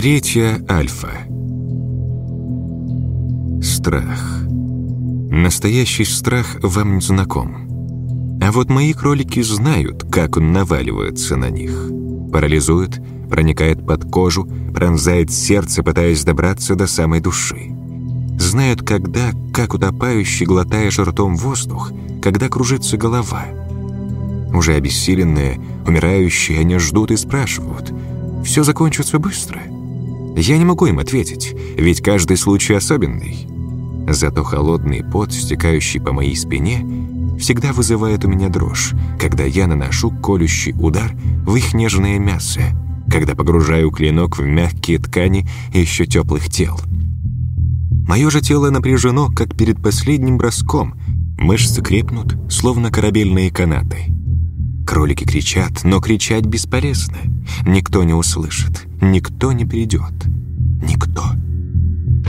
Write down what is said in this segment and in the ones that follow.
Третья альфа. Страх. Настоящий страх вам не знаком. А вот мои кролики знают, как он наваливается на них. Парализует, проникает под кожу, пронзает сердце, пытаясь добраться до самой души. Знают, когда, как утопающий, глотаешь ртом воздух, когда кружится голова. Уже обессиленные, умирающие, они ждут и спрашивают. «Все закончится быстро?» Я не могу им ответить, ведь каждый случай особенный. Зато холодный пот, стекающий по моей спине, всегда вызывает у меня дрожь, когда я наношу колющий удар в их нежное мясо, когда погружаю клинок в мягкие ткани еще теплых тел. Мое же тело напряжено, как перед последним броском. Мышцы крепнут, словно корабельные канаты. Кролики кричат, но кричать бесполезно. Никто не услышит, никто не придет. Никто.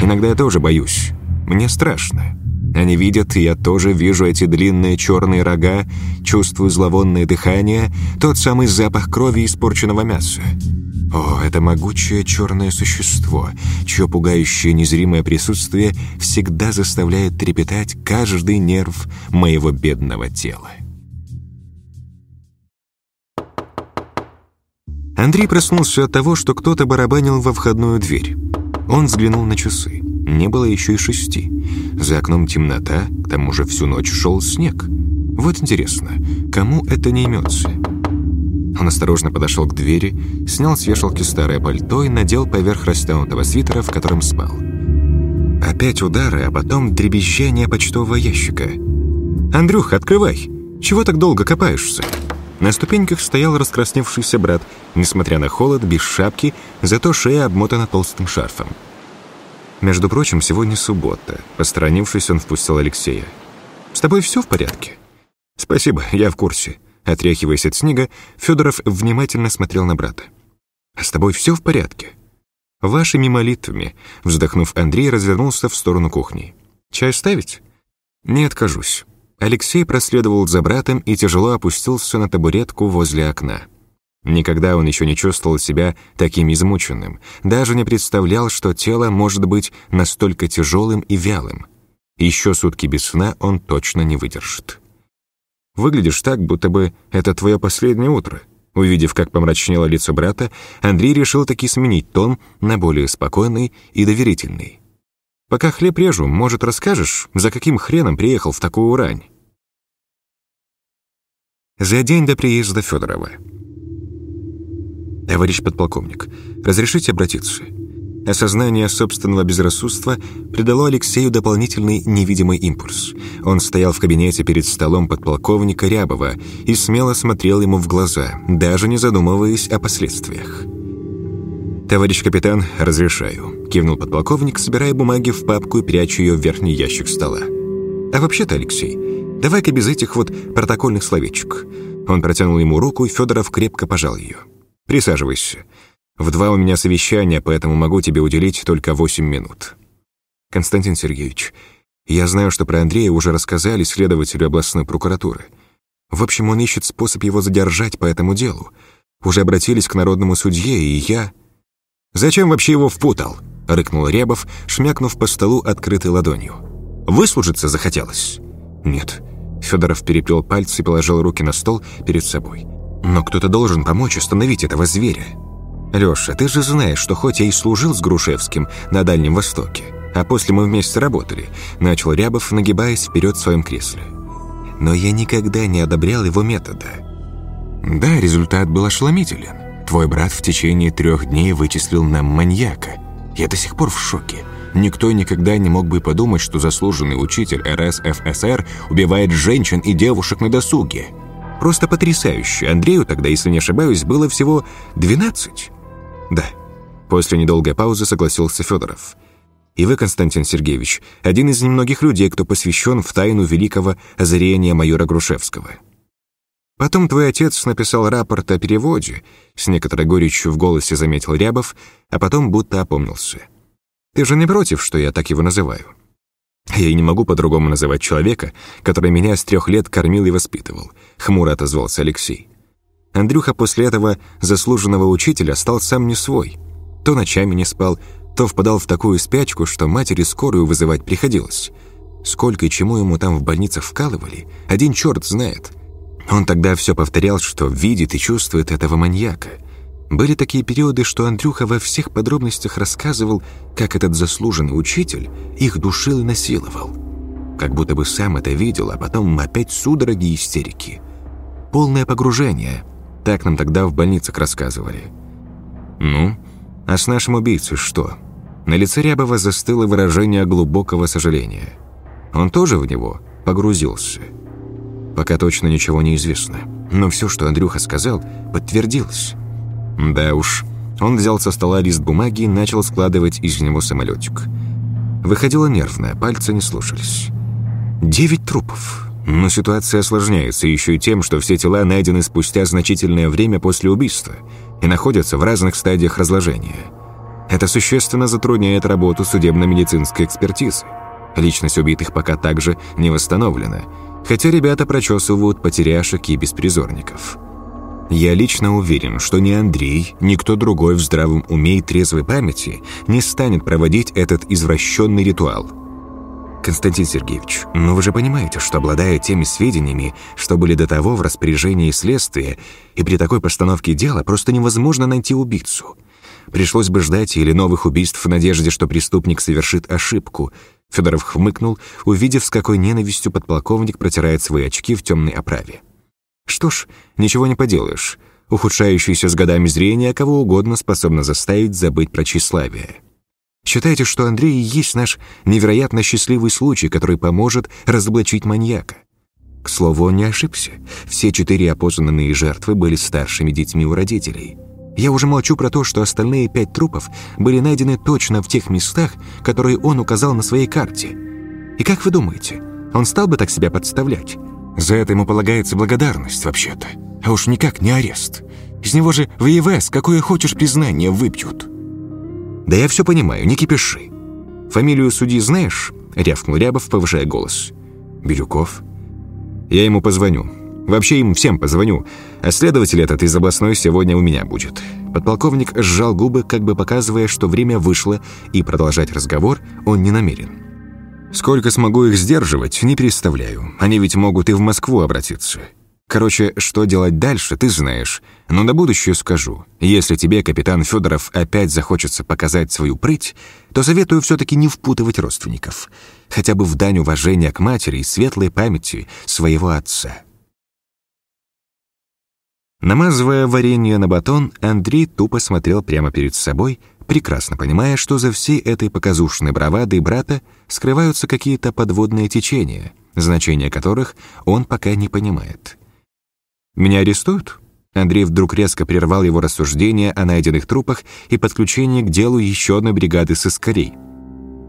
Иногда я тоже боюсь. Мне страшно. Они видят, и я тоже вижу эти длинные черные рога, чувствую зловонное дыхание, тот самый запах крови испорченного мяса. О, это могучее черное существо, чье пугающее незримое присутствие всегда заставляет трепетать каждый нерв моего бедного тела. Андрей проснулся от того, что кто-то барабанил во входную дверь. Он взглянул на часы. Не было еще и шести. За окном темнота, к тому же всю ночь шел снег. Вот интересно, кому это не имется? Он осторожно подошел к двери, снял с вешалки старое пальто и надел поверх растянутого свитера, в котором спал. Опять удары, а потом дребезжание почтового ящика. «Андрюх, открывай! Чего так долго копаешься?» На ступеньках стоял раскрасневшийся брат, несмотря на холод, без шапки, зато шея обмотана толстым шарфом. Между прочим, сегодня суббота. Посторонившись, он впустил Алексея. «С тобой все в порядке?» «Спасибо, я в курсе». Отряхиваясь от снега, Федоров внимательно смотрел на брата. «А с тобой все в порядке?» «Вашими молитвами», вздохнув, Андрей развернулся в сторону кухни. «Чай ставить?» «Не откажусь». Алексей проследовал за братом и тяжело опустился на табуретку возле окна. Никогда он еще не чувствовал себя таким измученным, даже не представлял, что тело может быть настолько тяжелым и вялым. Еще сутки без сна он точно не выдержит. «Выглядишь так, будто бы это твое последнее утро». Увидев, как помрачнело лицо брата, Андрей решил таки сменить тон на более спокойный и доверительный. Пока хлеб режу, может, расскажешь, за каким хреном приехал в такую рань?» За день до приезда Федорова. «Товарищ подполковник, разрешите обратиться?» Осознание собственного безрассудства придало Алексею дополнительный невидимый импульс. Он стоял в кабинете перед столом подполковника Рябова и смело смотрел ему в глаза, даже не задумываясь о последствиях. «Товарищ капитан, разрешаю», — кивнул подполковник, собирая бумаги в папку и пряча ее в верхний ящик стола. «А вообще-то, Алексей, давай-ка без этих вот протокольных словечек». Он протянул ему руку, и Федоров крепко пожал ее. «Присаживайся. В два у меня совещания, поэтому могу тебе уделить только восемь минут». «Константин Сергеевич, я знаю, что про Андрея уже рассказали следователю областной прокуратуры. В общем, он ищет способ его задержать по этому делу. Уже обратились к народному судье, и я...» «Зачем вообще его впутал?» — рыкнул Рябов, шмякнув по столу открытой ладонью. «Выслужиться захотелось?» «Нет». Федоров переплел пальцы и положил руки на стол перед собой. «Но кто-то должен помочь остановить этого зверя». «Леша, ты же знаешь, что хоть я и служил с Грушевским на Дальнем Востоке, а после мы вместе работали», начал Рябов, нагибаясь вперед в своем кресле. «Но я никогда не одобрял его метода». «Да, результат был ошеломителен. Твой брат в течение трех дней вычислил нам маньяка. Я до сих пор в шоке. Никто никогда не мог бы подумать, что заслуженный учитель РСФСР убивает женщин и девушек на досуге. Просто потрясающе. Андрею тогда, если не ошибаюсь, было всего 12. Да. После недолгой паузы согласился Федоров. И вы, Константин Сергеевич, один из немногих людей, кто посвящен в тайну великого озарения майора Грушевского. Потом твой отец написал рапорт о переводе, с некоторой горечью в голосе заметил Рябов, а потом будто опомнился. Ты же не против, что я так его называю? Я и не могу по-другому называть человека, который меня с трех лет кормил и воспитывал, хмуро отозвался Алексей. Андрюха после этого заслуженного учителя стал сам не свой. То ночами не спал, то впадал в такую спячку, что матери скорую вызывать приходилось. Сколько и чему ему там в больницах вкалывали, один черт знает. Он тогда все повторял, что видит и чувствует этого маньяка. Были такие периоды, что Андрюха во всех подробностях рассказывал, как этот заслуженный учитель их душил и насиловал. Как будто бы сам это видел, а потом опять судороги и истерики. Полное погружение. Так нам тогда в больницах рассказывали. Ну, а с нашим убийцей что? На лице Рябова застыло выражение глубокого сожаления. Он тоже в него погрузился. Пока точно ничего не известно. Но все, что Андрюха сказал, подтвердилось. Да уж. Он взял со стола лист бумаги и начал складывать из него самолетик. Выходило нервно, пальцы не слушались. Девять трупов. Но ситуация осложняется еще и тем, что все тела найдены спустя значительное время после убийства и находятся в разных стадиях разложения. Это существенно затрудняет работу судебно-медицинской экспертизы. Личность убитых пока также не восстановлена, хотя ребята прочесывают потеряшек и беспризорников. Я лично уверен, что ни Андрей, ни кто другой в здравом уме и трезвой памяти не станет проводить этот извращенный ритуал. Константин Сергеевич, ну вы же понимаете, что обладая теми сведениями, что были до того в распоряжении следствия, и при такой постановке дела просто невозможно найти убийцу. Пришлось бы ждать или новых убийств в надежде, что преступник совершит ошибку. Федоров хмыкнул, увидев, с какой ненавистью подполковник протирает свои очки в темной оправе. Что ж, ничего не поделаешь. Ухудшающееся с годами зрение кого угодно способно заставить забыть про тщеславие. Считайте, что Андрей и есть наш невероятно счастливый случай, который поможет разоблачить маньяка. К слову, он не ошибся. Все четыре опознанные жертвы были старшими детьми у родителей. Я уже молчу про то, что остальные пять трупов были найдены точно в тех местах, которые он указал на своей карте. И как вы думаете, он стал бы так себя подставлять? За это ему полагается благодарность, вообще-то. А уж никак не арест. Из него же в ЕВС какое хочешь признание выпьют. Да я все понимаю, не кипиши. Фамилию судьи знаешь? Рявкнул Рябов, повышая голос. Бирюков. Я ему позвоню. Вообще им всем позвоню. А следователь этот из областной сегодня у меня будет. Подполковник сжал губы, как бы показывая, что время вышло, и продолжать разговор он не намерен. Сколько смогу их сдерживать, не представляю. Они ведь могут и в Москву обратиться. Короче, что делать дальше, ты знаешь. Но на будущее скажу. Если тебе, капитан Федоров, опять захочется показать свою прыть, то советую все-таки не впутывать родственников. Хотя бы в дань уважения к матери и светлой памяти своего отца. Намазывая варенье на батон, Андрей тупо смотрел прямо перед собой, прекрасно понимая, что за всей этой показушной бравадой брата скрываются какие-то подводные течения, значения которых он пока не понимает. «Меня арестуют?» Андрей вдруг резко прервал его рассуждения о найденных трупах и подключении к делу еще одной бригады сыскарей.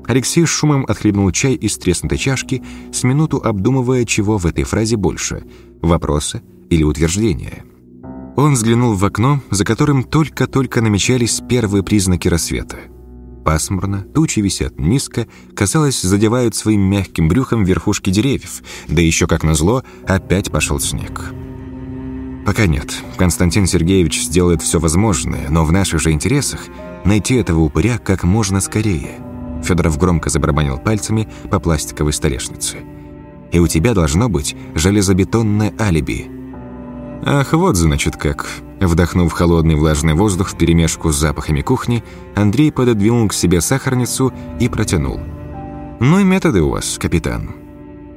Алексей шумом отхлебнул чай из треснутой чашки, с минуту обдумывая, чего в этой фразе больше — вопроса или утверждения. Он взглянул в окно, за которым только-только намечались первые признаки рассвета. Пасмурно, тучи висят низко, казалось, задевают своим мягким брюхом верхушки деревьев, да еще, как назло, опять пошел снег. Пока нет. Константин Сергеевич сделает все возможное, но в наших же интересах найти этого упыря как можно скорее. Федоров громко забарабанил пальцами по пластиковой столешнице. И у тебя должно быть железобетонное алиби – Ах, вот значит как. Вдохнув холодный влажный воздух вперемешку с запахами кухни, Андрей пододвинул к себе сахарницу и протянул. «Ну и методы у вас, капитан.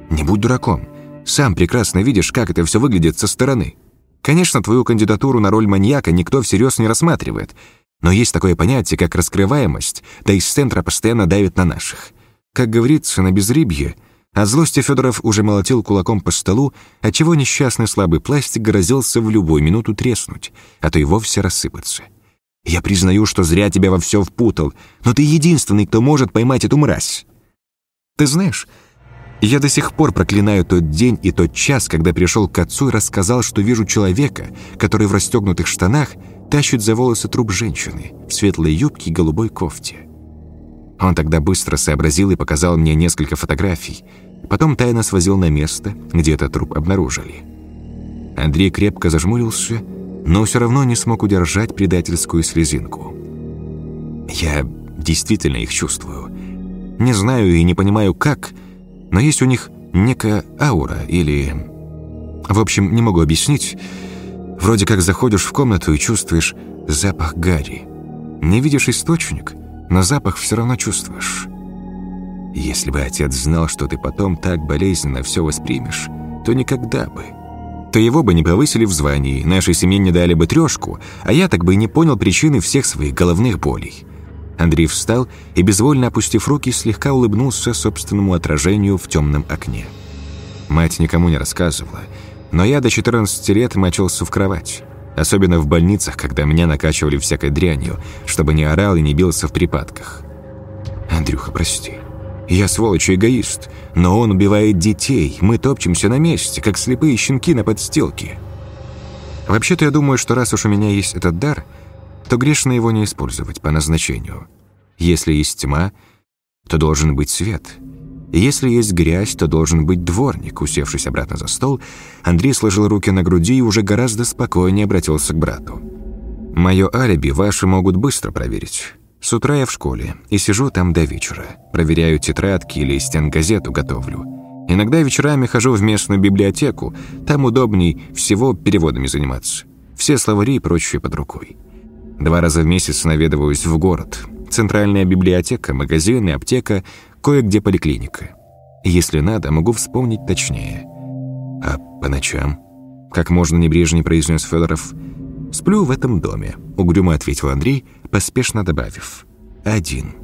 Не будь дураком. Сам прекрасно видишь, как это все выглядит со стороны. Конечно, твою кандидатуру на роль маньяка никто всерьез не рассматривает, но есть такое понятие, как раскрываемость, да из центра постоянно давит на наших. Как говорится, на безрыбье – от злости Федоров уже молотил кулаком по столу, отчего несчастный слабый пластик грозился в любую минуту треснуть, а то и вовсе рассыпаться. «Я признаю, что зря тебя во все впутал, но ты единственный, кто может поймать эту мразь». «Ты знаешь, я до сих пор проклинаю тот день и тот час, когда пришел к отцу и рассказал, что вижу человека, который в расстегнутых штанах тащит за волосы труп женщины в светлой юбке и голубой кофте. Он тогда быстро сообразил и показал мне несколько фотографий. Потом тайно свозил на место, где этот труп обнаружили. Андрей крепко зажмурился, но все равно не смог удержать предательскую слезинку. Я действительно их чувствую. Не знаю и не понимаю, как, но есть у них некая аура или... В общем, не могу объяснить. Вроде как заходишь в комнату и чувствуешь запах гари. Не видишь источник, но запах все равно чувствуешь. Если бы отец знал, что ты потом так болезненно все воспримешь, то никогда бы. То его бы не повысили в звании, нашей семье не дали бы трешку, а я так бы и не понял причины всех своих головных болей. Андрей встал и, безвольно опустив руки, слегка улыбнулся собственному отражению в темном окне. Мать никому не рассказывала, но я до 14 лет мочился в кровать. Особенно в больницах, когда меня накачивали всякой дрянью, чтобы не орал и не бился в припадках. «Андрюха, прости. Я сволочь и эгоист, но он убивает детей, мы топчемся на месте, как слепые щенки на подстилке. Вообще-то я думаю, что раз уж у меня есть этот дар, то грешно его не использовать по назначению. Если есть тьма, то должен быть свет. Если есть грязь, то должен быть дворник. Усевшись обратно за стол, Андрей сложил руки на груди и уже гораздо спокойнее обратился к брату. «Мое алиби ваши могут быстро проверить. С утра я в школе и сижу там до вечера. Проверяю тетрадки или стенгазету готовлю. Иногда вечерами хожу в местную библиотеку, там удобней всего переводами заниматься. Все словари и прочее под рукой. Два раза в месяц наведываюсь в город. Центральная библиотека, магазины, аптека, кое-где поликлиника. Если надо, могу вспомнить точнее. А по ночам? Как можно небрежнее произнес Федоров. «Сплю в этом доме», — угрюмо ответил Андрей, поспешно добавив. «Один».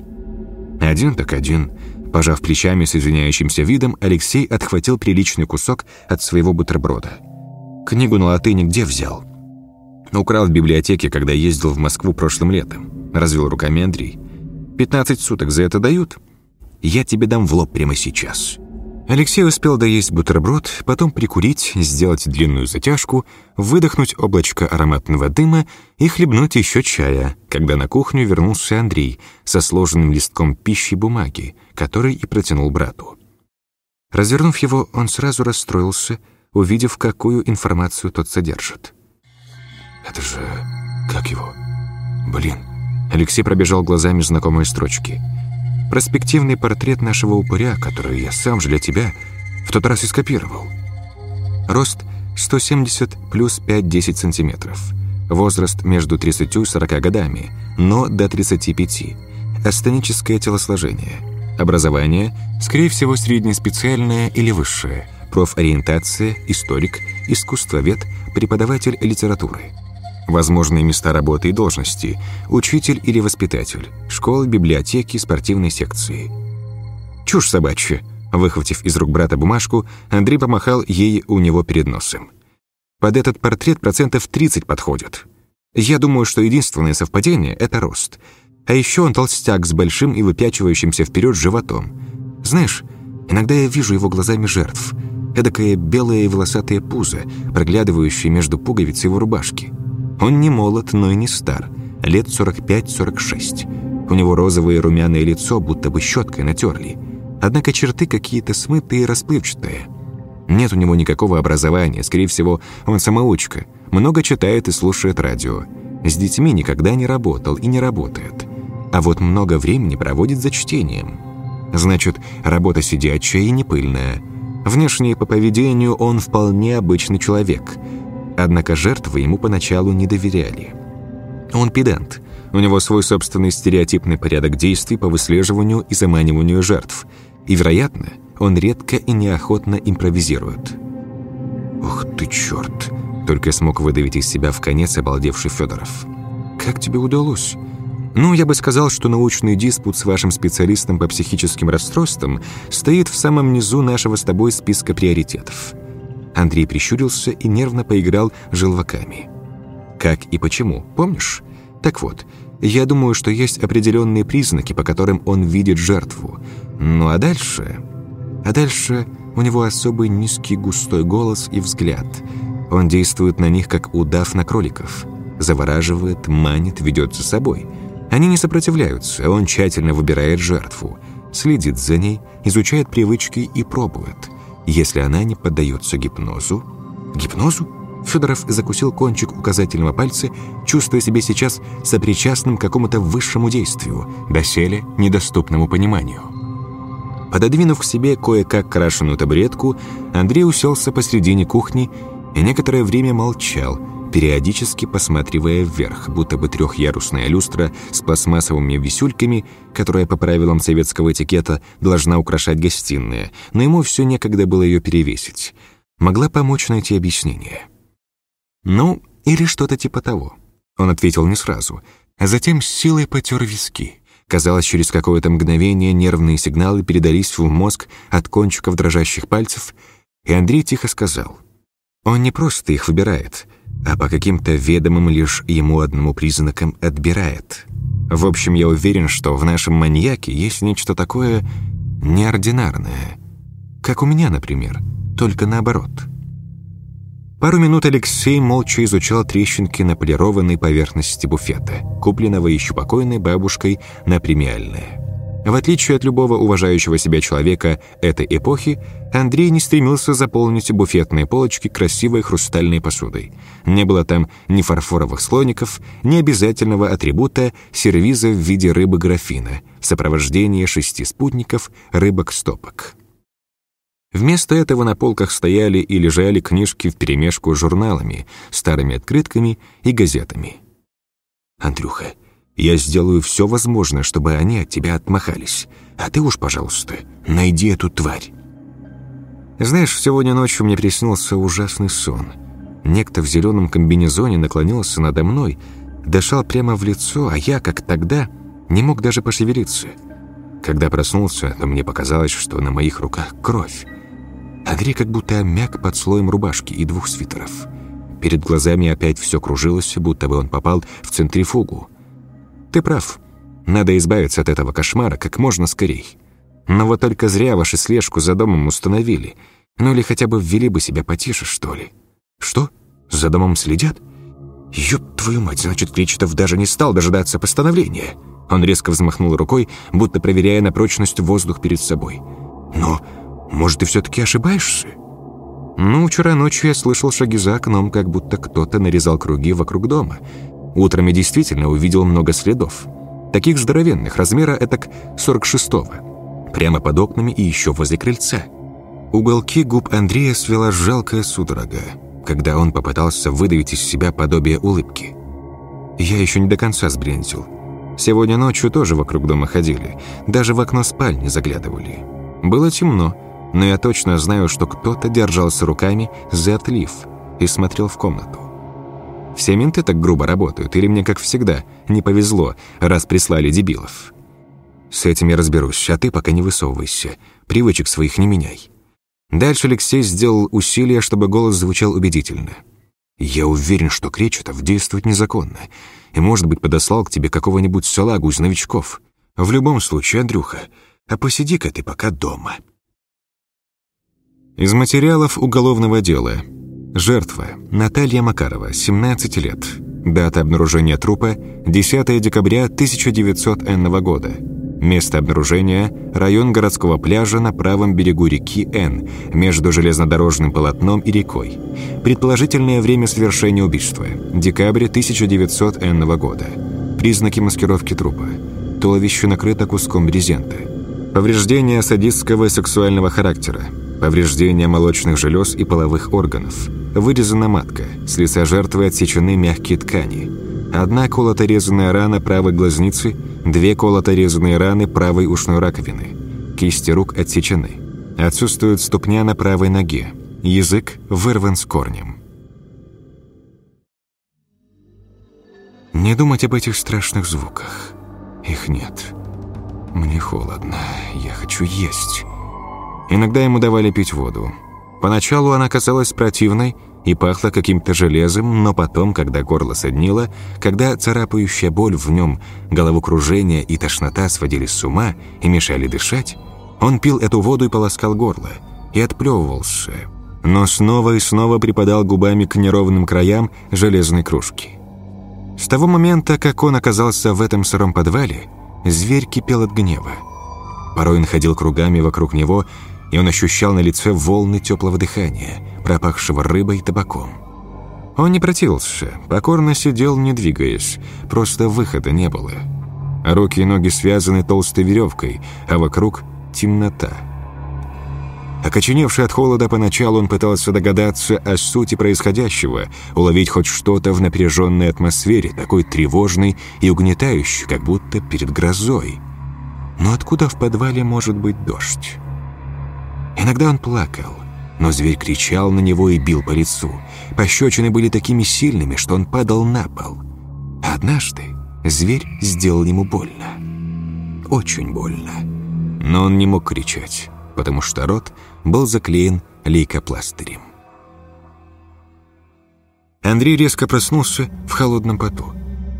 «Один так один». Пожав плечами с извиняющимся видом, Алексей отхватил приличный кусок от своего бутерброда. «Книгу на латыни где взял?» Украл в библиотеке, когда ездил в Москву прошлым летом. Развел руками Андрей. «Пятнадцать суток за это дают? Я тебе дам в лоб прямо сейчас». Алексей успел доесть бутерброд, потом прикурить, сделать длинную затяжку, выдохнуть облачко ароматного дыма и хлебнуть еще чая, когда на кухню вернулся Андрей со сложенным листком пищи бумаги, который и протянул брату. Развернув его, он сразу расстроился, увидев, какую информацию тот содержит. Это же... как его? Блин. Алексей пробежал глазами знакомые строчки. Проспективный портрет нашего упыря, который я сам же для тебя в тот раз и скопировал. Рост 170 плюс 5-10 сантиметров. Возраст между 30 и 40 годами, но до 35. Астеническое телосложение. Образование, скорее всего, среднеспециальное или высшее. Профориентация, историк, искусствовед, преподаватель литературы. Возможные места работы и должности – учитель или воспитатель, школы, библиотеки, спортивной секции. Чушь собачья. Выхватив из рук брата бумажку, Андрей помахал ей у него перед носом. Под этот портрет процентов 30 подходит. Я думаю, что единственное совпадение – это рост. А еще он толстяк с большим и выпячивающимся вперед животом. Знаешь, иногда я вижу его глазами жертв. Эдакое белое и волосатое пузо, проглядывающее между пуговиц его рубашки. Он не молод, но и не стар, лет 45-46. У него розовое румяное лицо, будто бы щеткой натерли. Однако черты какие-то смытые и расплывчатые. Нет у него никакого образования, скорее всего, он самоучка. Много читает и слушает радио. С детьми никогда не работал и не работает. А вот много времени проводит за чтением. Значит, работа сидячая и непыльная. Внешне по поведению он вполне обычный человек – Однако жертвы ему поначалу не доверяли. Он педант. У него свой собственный стереотипный порядок действий по выслеживанию и заманиванию жертв. И, вероятно, он редко и неохотно импровизирует. «Ух ты, черт!» — только смог выдавить из себя в конец обалдевший Федоров. «Как тебе удалось?» «Ну, я бы сказал, что научный диспут с вашим специалистом по психическим расстройствам стоит в самом низу нашего с тобой списка приоритетов. Андрей прищурился и нервно поиграл желваками. «Как и почему, помнишь? Так вот, я думаю, что есть определенные признаки, по которым он видит жертву. Ну а дальше... А дальше у него особый низкий густой голос и взгляд. Он действует на них, как удав на кроликов. Завораживает, манит, ведет за собой. Они не сопротивляются, он тщательно выбирает жертву, следит за ней, изучает привычки и пробует – если она не поддается гипнозу. Гипнозу? Федоров закусил кончик указательного пальца, чувствуя себя сейчас сопричастным к какому-то высшему действию, доселе недоступному пониманию. Пододвинув к себе кое-как крашеную табуретку, Андрей уселся посредине кухни и некоторое время молчал, периодически посматривая вверх, будто бы трехъярусная люстра с пластмассовыми висюльками, которая по правилам советского этикета должна украшать гостиные, но ему все некогда было ее перевесить. Могла помочь найти объяснение. «Ну, или что-то типа того». Он ответил не сразу, а затем с силой потер виски. Казалось, через какое-то мгновение нервные сигналы передались в мозг от кончиков дрожащих пальцев, и Андрей тихо сказал. «Он не просто их выбирает, а по каким-то ведомым лишь ему одному признакам отбирает. В общем, я уверен, что в нашем маньяке есть нечто такое неординарное. Как у меня, например, только наоборот». Пару минут Алексей молча изучал трещинки на полированной поверхности буфета, купленного еще покойной бабушкой на премиальное. В отличие от любого уважающего себя человека этой эпохи, Андрей не стремился заполнить буфетные полочки красивой хрустальной посудой. Не было там ни фарфоровых слоников, ни обязательного атрибута сервиза в виде рыбы-графина, сопровождения шести спутников рыбок-стопок. Вместо этого на полках стояли и лежали книжки вперемешку с журналами, старыми открытками и газетами. «Андрюха, я сделаю все возможное, чтобы они от тебя отмахались. А ты уж, пожалуйста, найди эту тварь». Знаешь, сегодня ночью мне приснился ужасный сон. Некто в зеленом комбинезоне наклонился надо мной, дышал прямо в лицо, а я, как тогда, не мог даже пошевелиться. Когда проснулся, то мне показалось, что на моих руках кровь. Андрей как будто мяк под слоем рубашки и двух свитеров. Перед глазами опять все кружилось, будто бы он попал в центрифугу. Ты прав. Надо избавиться от этого кошмара как можно скорей. Но вот только зря ваши слежку за домом установили. Ну или хотя бы ввели бы себя потише, что ли. Что? За домом следят? Ёб твою мать, значит, Кречетов даже не стал дожидаться постановления. Он резко взмахнул рукой, будто проверяя на прочность воздух перед собой. Но может, ты все-таки ошибаешься?» «Ну, вчера ночью я слышал шаги за окном, как будто кто-то нарезал круги вокруг дома. Утром я действительно увидел много следов. Таких здоровенных, размера этак 46-го. Прямо под окнами и еще возле крыльца. Уголки губ Андрея свела жалкая судорога, когда он попытался выдавить из себя подобие улыбки. Я еще не до конца сбрендил. Сегодня ночью тоже вокруг дома ходили, даже в окно спальни заглядывали. Было темно, но я точно знаю, что кто-то держался руками за отлив и смотрел в комнату. Все менты так грубо работают, или мне, как всегда, не повезло, раз прислали дебилов? С этим я разберусь, а ты пока не высовывайся, привычек своих не меняй. Дальше Алексей сделал усилие, чтобы голос звучал убедительно. «Я уверен, что Кречетов действует незаконно и, может быть, подослал к тебе какого-нибудь салагу из новичков. В любом случае, Андрюха, а посиди-ка ты пока дома». Из материалов уголовного дела. Жертва. Наталья Макарова, 17 лет. Дата обнаружения трупа – 10 декабря 1900 года. Место обнаружения – район городского пляжа на правом берегу реки Н, между железнодорожным полотном и рекой. Предположительное время совершения убийства – декабрь 1900 года. Признаки маскировки трупа. Туловище накрыто куском брезента. Повреждения садистского сексуального характера повреждения молочных желез и половых органов, вырезана матка, с лица жертвы отсечены мягкие ткани, одна колото-резанная рана правой глазницы, две колото-резанные раны правой ушной раковины, кисти рук отсечены, отсутствует ступня на правой ноге, язык вырван с корнем. Не думать об этих страшных звуках. Их нет. Мне холодно, я хочу есть. Иногда ему давали пить воду. Поначалу она казалась противной и пахла каким-то железом, но потом, когда горло соднило, когда царапающая боль в нем, головокружение и тошнота сводили с ума и мешали дышать, он пил эту воду и полоскал горло, и отплевывался, но снова и снова припадал губами к неровным краям железной кружки. С того момента, как он оказался в этом сыром подвале, зверь кипел от гнева. Порой он ходил кругами вокруг него и он ощущал на лице волны теплого дыхания, пропахшего рыбой и табаком. Он не противился, покорно сидел, не двигаясь, просто выхода не было. Руки и ноги связаны толстой веревкой, а вокруг темнота. Окоченевший от холода поначалу он пытался догадаться о сути происходящего, уловить хоть что-то в напряженной атмосфере, такой тревожной и угнетающей, как будто перед грозой. Но откуда в подвале может быть дождь? Иногда он плакал, но зверь кричал на него и бил по лицу. Пощечины были такими сильными, что он падал на пол. однажды зверь сделал ему больно. Очень больно. Но он не мог кричать, потому что рот был заклеен лейкопластырем. Андрей резко проснулся в холодном поту.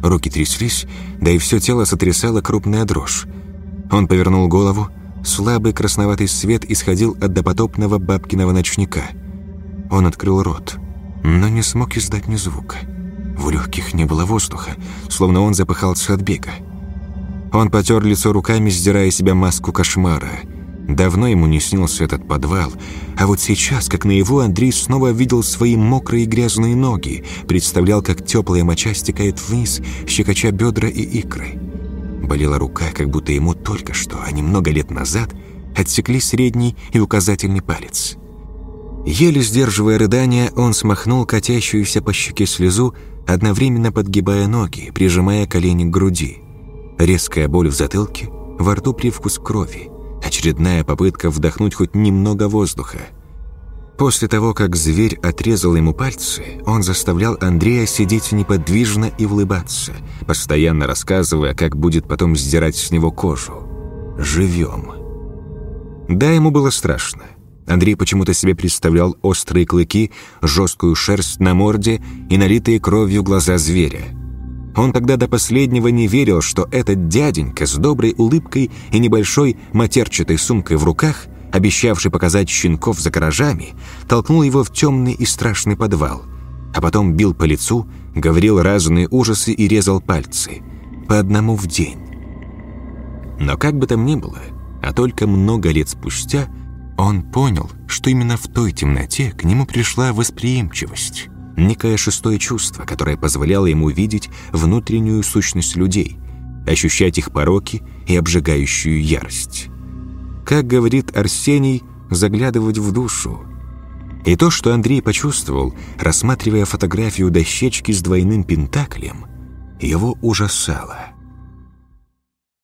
Руки тряслись, да и все тело сотрясало крупная дрожь. Он повернул голову, слабый красноватый свет исходил от допотопного бабкиного ночника. Он открыл рот, но не смог издать ни звука. В легких не было воздуха, словно он запыхался от бега. Он потер лицо руками, сдирая себя маску кошмара – Давно ему не снился этот подвал, а вот сейчас, как на его Андрей снова видел свои мокрые грязные ноги, представлял, как теплая моча стекает вниз, щекоча бедра и икры. Болела рука, как будто ему только что, а немного лет назад, отсекли средний и указательный палец. Еле сдерживая рыдание, он смахнул катящуюся по щеке слезу, одновременно подгибая ноги, прижимая колени к груди. Резкая боль в затылке, во рту привкус крови – Очередная попытка вдохнуть хоть немного воздуха. После того, как зверь отрезал ему пальцы, он заставлял Андрея сидеть неподвижно и улыбаться, постоянно рассказывая, как будет потом сдирать с него кожу. «Живем». Да, ему было страшно. Андрей почему-то себе представлял острые клыки, жесткую шерсть на морде и налитые кровью глаза зверя – он тогда до последнего не верил, что этот дяденька с доброй улыбкой и небольшой матерчатой сумкой в руках, обещавший показать щенков за гаражами, толкнул его в темный и страшный подвал, а потом бил по лицу, говорил разные ужасы и резал пальцы. По одному в день. Но как бы там ни было, а только много лет спустя, он понял, что именно в той темноте к нему пришла восприимчивость некое шестое чувство, которое позволяло ему видеть внутреннюю сущность людей, ощущать их пороки и обжигающую ярость. Как говорит Арсений, заглядывать в душу. И то, что Андрей почувствовал, рассматривая фотографию дощечки с двойным пентаклем, его ужасало.